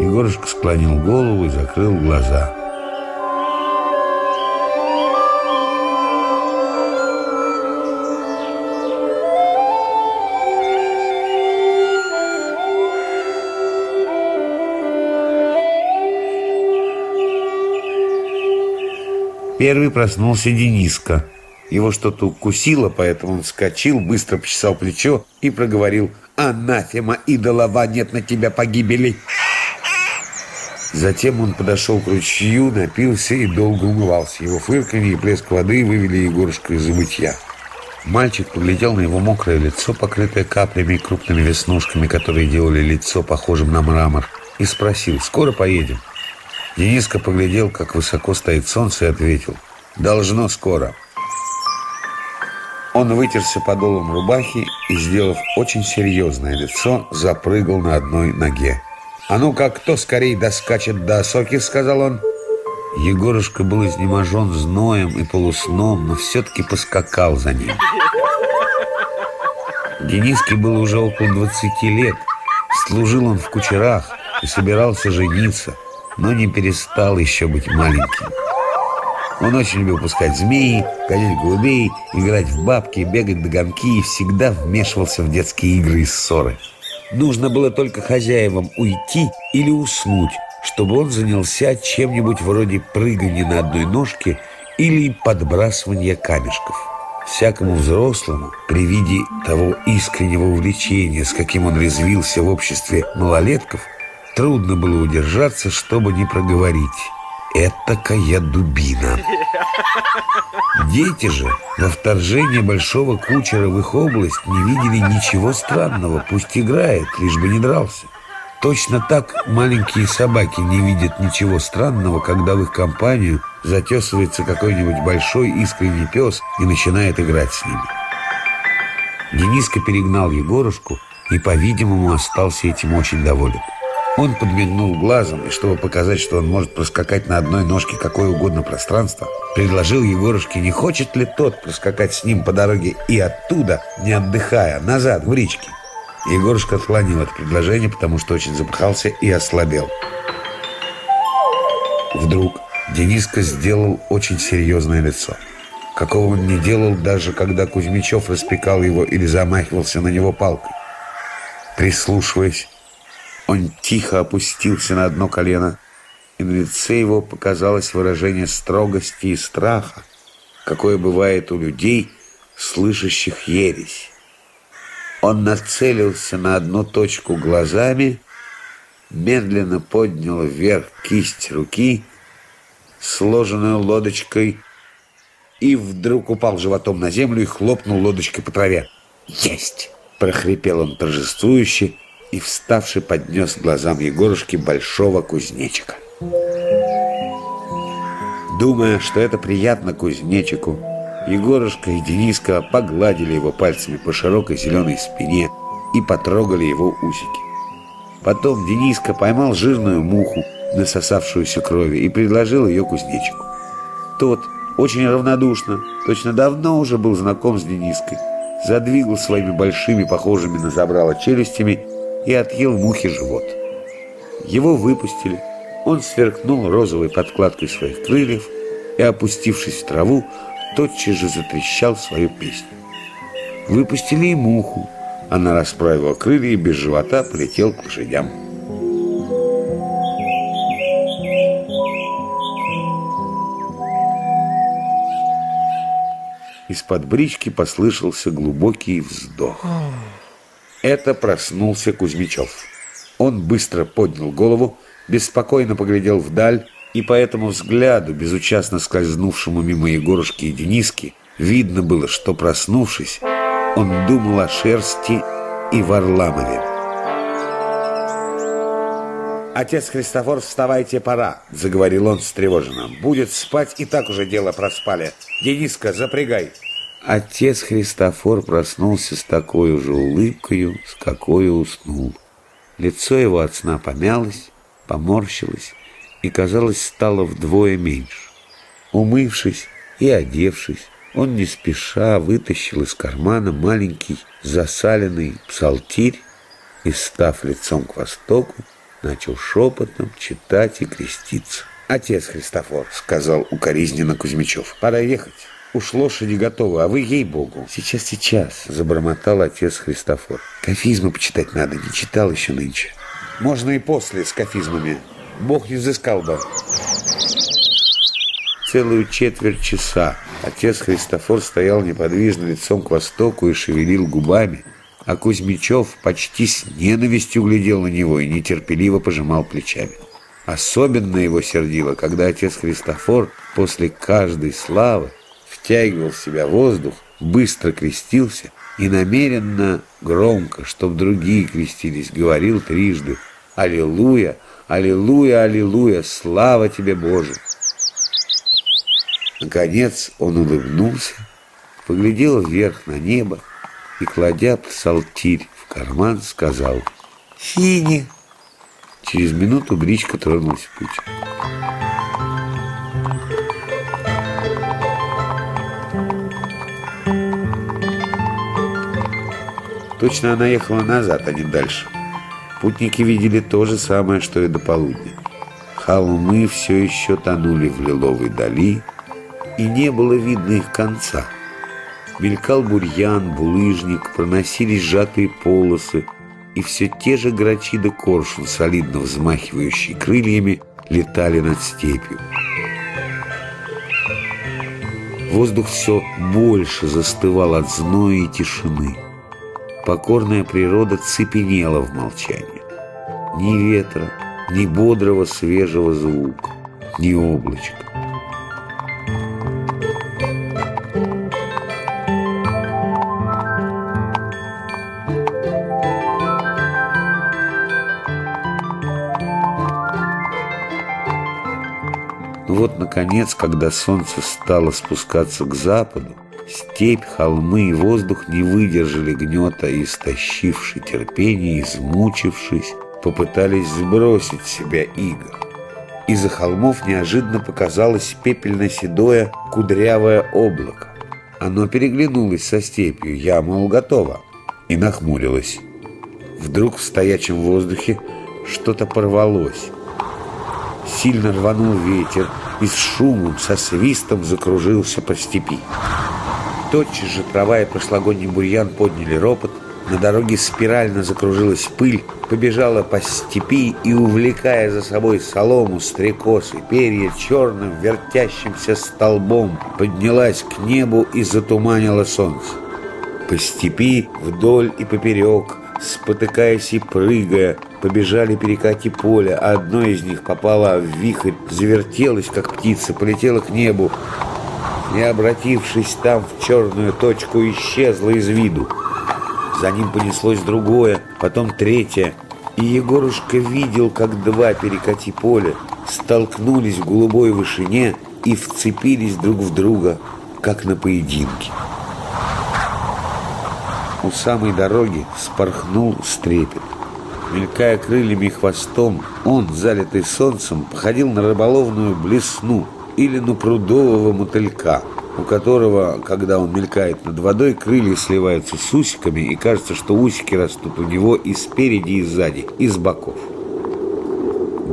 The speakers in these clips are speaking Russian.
Егорушка склонил голову и закрыл глаза. Первый проснулся Дениска. Его что-то укусило, поэтому он вскочил, быстро почесал плечо и проговорил «Анафема, идолова, нет на тебя погибели!» Затем он подошел к ручью, напился и долго умывался. Его фырканье и плеск воды вывели Егорушка из забытья. Мальчик поглядел на его мокрое лицо, покрытое каплями и крупными веснушками, которые делали лицо похожим на мрамор, и спросил «Скоро поедем?» Дениска поглядел, как высоко стоит солнце, и ответил «Должно скоро». Он вытерся подолом рубахи и, сделав очень серьезное лицо, запрыгал на одной ноге. «А ну как кто скорей доскачет до осоки?» — сказал он. Егорушка был изнеможен зноем и полусном, но все-таки поскакал за ним. Дениске было уже около 20 лет. Служил он в кучерах и собирался жениться — но не перестал еще быть маленьким. Он очень любил пускать змеи, гонять голубей, играть в бабки, бегать до гонки и всегда вмешивался в детские игры и ссоры. Нужно было только хозяевам уйти или уснуть, чтобы он занялся чем-нибудь вроде прыгания на одной ножке или подбрасывания камешков. Всякому взрослому при виде того искреннего увлечения, с каким он резвился в обществе малолетков – Трудно было удержаться, чтобы не проговорить. Этакая дубина. Дети же во вторжении большого кучера в их область не видели ничего странного, пусть играет, лишь бы не дрался. Точно так маленькие собаки не видят ничего странного, когда в их компанию затесывается какой-нибудь большой искренний пес и начинает играть с ними. Дениска перегнал Егорушку и, по-видимому, остался этим очень доволен. Он подмигнул глазом, и чтобы показать, что он может проскакать на одной ножке какое угодно пространство, предложил Егорушке, не хочет ли тот проскакать с ним по дороге и оттуда, не отдыхая, назад в речке. Егорушка отклонил это предложение, потому что очень запыхался и ослабел. Вдруг Дениска сделал очень серьезное лицо. Какого он не делал, даже когда Кузьмичев распекал его или замахивался на него палкой. Прислушиваясь, он тихо опустился на одно колено, и на лице его показалось выражение строгости и страха, какое бывает у людей, слышащих ересь. Он нацелился на одну точку глазами, медленно поднял вверх кисть руки, сложенную лодочкой, и вдруг упал животом на землю и хлопнул лодочкой по траве. «Есть!» – прохрипел он торжествующе – и, вставший, поднес глазам Егорушки большого кузнечика. Думая, что это приятно кузнечику, Егорушка и Дениска погладили его пальцами по широкой зеленой спине и потрогали его усики. Потом Дениска поймал жирную муху, насосавшуюся крови, и предложил ее кузнечику. Тот, очень равнодушно, точно давно уже был знаком с Дениской, задвигал своими большими, похожими на забрало челюстями и отъел мухи живот. Его выпустили, он сверкнул розовой подкладкой своих крыльев и, опустившись в траву, тотчас же затрещал свою песню. Выпустили и муху, она расправила крылья и без живота полетел к лошадям. Из-под брички послышался глубокий вздох. Это проснулся Кузьмичев. Он быстро поднял голову, беспокойно поглядел вдаль, и по этому взгляду, безучастно скользнувшему мимо Егорушки и Дениски, видно было, что, проснувшись, он думал о шерсти и Варламове. «Отец Христофор, вставайте, пора!» — заговорил он встревоженно. «Будет спать, и так уже дело проспали. Дениска, запрягай!» Отец Христофор проснулся с такой же улыбкою, с какой уснул. Лицо его от сна помялось, поморщилось и, казалось, стало вдвое меньше. Умывшись и одевшись, он не спеша вытащил из кармана маленький засаленный псалтирь и, став лицом к востоку, начал шепотом читать и креститься. «Отец Христофор», — сказал укоризненно Кузьмичев, — «пора ехать». Уж лошади готовы, а вы, ей-богу. Сейчас, сейчас, забормотал отец Христофор. Кафизмы почитать надо, не читал еще нынче. Можно и после с кафизмами. Бог не взыскал бы. Целую четверть часа отец Христофор стоял неподвижно лицом к востоку и шевелил губами, а Кузьмичев почти с ненавистью глядел на него и нетерпеливо пожимал плечами. Особенно его сердило, когда отец Христофор после каждой славы втягивал в себя воздух, быстро крестился и намеренно громко, чтобы другие крестились, говорил трижды «Аллилуйя! Аллилуйя! Аллилуйя! Слава тебе, Боже!» Наконец он улыбнулся, поглядел вверх на небо и, кладя псалтирь в карман, сказал «Синий!» Через минуту бричка тронулась в путь. Точно она ехала назад, а не дальше. Путники видели то же самое, что и до полудня. Холмы все еще тонули в лиловой дали, и не было видно их конца. Мелькал бурьян, булыжник, проносились сжатые полосы, и все те же грачи да коршун, солидно взмахивающие крыльями, летали над степью. Воздух все больше застывал от зноя и тишины покорная природа цепенела в молчании. Ни ветра, ни бодрого свежего звука, ни облачка. Вот, наконец, когда солнце стало спускаться к западу, Степь, холмы и воздух не выдержали гнета и, истощивши терпение, измучившись, попытались сбросить себя иго. Из-за холмов неожиданно показалось пепельно-седое кудрявое облако. Оно переглянулось со степью, я, мол, готово, и нахмурилось. Вдруг в стоячем воздухе что-то порвалось. Сильно рванул ветер и с шумом, со свистом закружился по степи. Тотчас же трава и прошлогодний бурьян подняли ропот, на дороге спирально закружилась пыль, побежала по степи и, увлекая за собой солому, стрекоз и перья, черным вертящимся столбом поднялась к небу и затуманила солнце. По степи вдоль и поперек, спотыкаясь и прыгая, побежали перекати поля, а одно из них попало в вихрь, завертелось, как птица, полетела к небу, не обратившись там в черную точку, исчезло из виду. За ним понеслось другое, потом третье, и Егорушка видел, как два перекати поля столкнулись в голубой вышине и вцепились друг в друга, как на поединке. У самой дороги спорхнул стрепет. Мелькая крыльями и хвостом, он, залитый солнцем, походил на рыболовную блесну – или на прудового мотылька, у которого, когда он мелькает над водой, крылья сливаются с усиками, и кажется, что усики растут у него и спереди, и сзади, и с боков.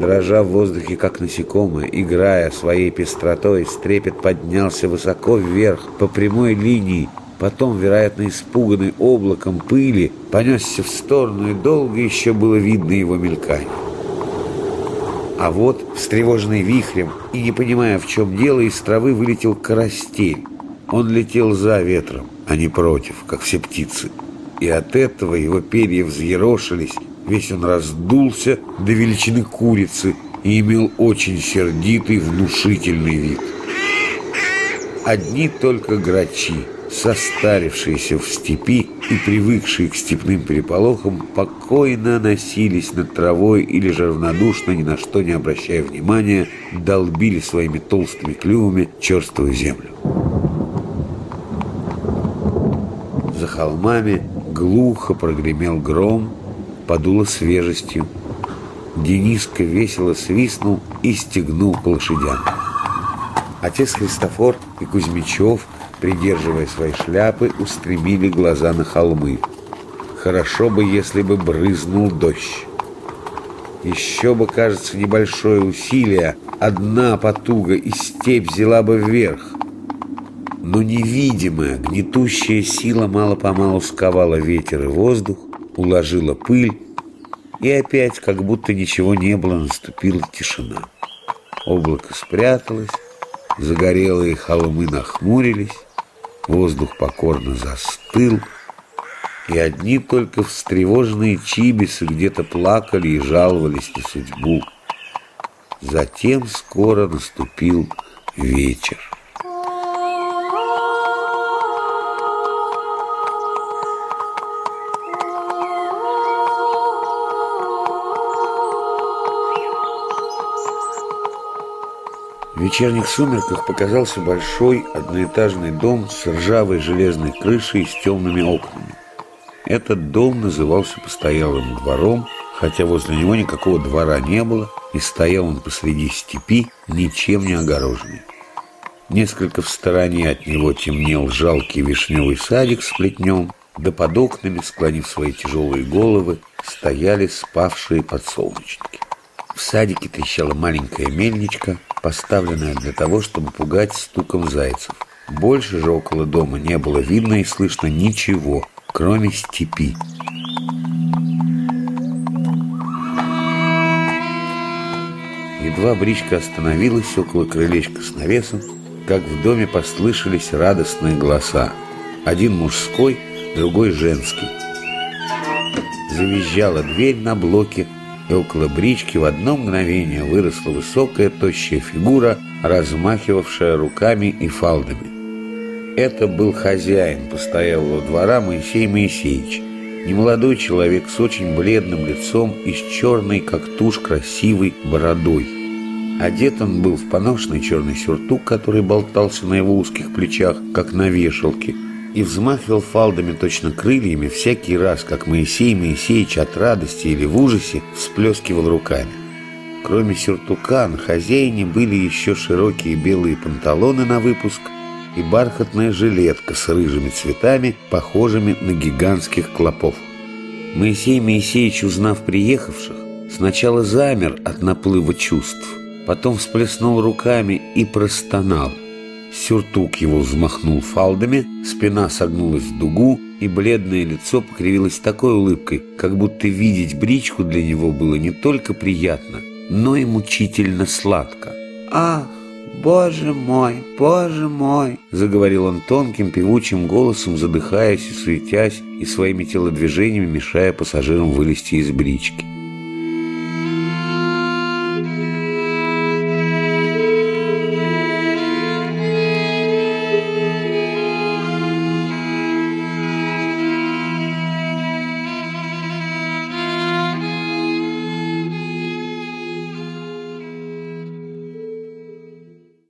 Дрожа в воздухе, как насекомое, играя своей пестротой, стрепет поднялся высоко вверх по прямой линии, потом, вероятно, испуганный облаком пыли, понесся в сторону, и долго еще было видно его мелькание. А вот, встревоженный вихрем и не понимая, в чем дело, из травы вылетел карастель. Он летел за ветром, а не против, как все птицы. И от этого его перья взъерошились, весь он раздулся до величины курицы и имел очень сердитый, внушительный вид. Одни только грачи состарившиеся в степи и привыкшие к степным переполохам, покойно носились над травой или же равнодушно, ни на что не обращая внимания, долбили своими толстыми клювами черствую землю. За холмами глухо прогремел гром, подуло свежестью. Дениска весело свистнул и стегнул по лошадям. Отец Христофор и Кузьмичев придерживая свои шляпы, устремили глаза на холмы. Хорошо бы, если бы брызнул дождь. Еще бы, кажется, небольшое усилие, одна потуга, и степь взяла бы вверх. Но невидимая, гнетущая сила мало-помалу сковала ветер и воздух, уложила пыль, и опять, как будто ничего не было, наступила тишина. Облако спряталось, загорелые холмы нахмурились, воздух покорно застыл, и одни только встревоженные чибисы где-то плакали и жаловались на судьбу. Затем скоро наступил вечер. Вечерних сумерках показался большой одноэтажный дом с ржавой железной крышей и с темными окнами. Этот дом назывался постоялым двором, хотя возле него никакого двора не было, и стоял он посреди степи, ничем не огороженный. Несколько в стороне от него темнел жалкий вишневый садик с плетнем, да под окнами, склонив свои тяжелые головы, стояли спавшие подсолнечники. В садике трещала маленькая мельничка, поставленная для того, чтобы пугать стуком зайцев. Больше же около дома не было видно и слышно ничего, кроме степи. Едва бричка остановилась около крылечка с навесом, как в доме послышались радостные голоса. Один мужской, другой женский. Завизжала дверь на блоке, и около брички в одно мгновение выросла высокая тощая фигура, размахивавшая руками и фалдами. Это был хозяин постоялого двора Моисей Моисеевич, немолодой человек с очень бледным лицом и с черной, как тушь, красивой бородой. Одет он был в поношенный черный сюртук, который болтался на его узких плечах, как на вешалке, и взмахивал фалдами точно крыльями всякий раз, как Моисей Моисеевич от радости или в ужасе всплескивал руками. Кроме сюртука на хозяине были еще широкие белые панталоны на выпуск – и бархатная жилетка с рыжими цветами, похожими на гигантских клопов. Моисей Моисеевич, узнав приехавших, сначала замер от наплыва чувств, потом всплеснул руками и простонал. Сюртук его взмахнул фалдами, спина согнулась в дугу, и бледное лицо покривилось такой улыбкой, как будто видеть бричку для него было не только приятно, но и мучительно сладко. «Ах, «Боже мой, боже мой!» — заговорил он тонким певучим голосом, задыхаясь и суетясь, и своими телодвижениями мешая пассажирам вылезти из брички.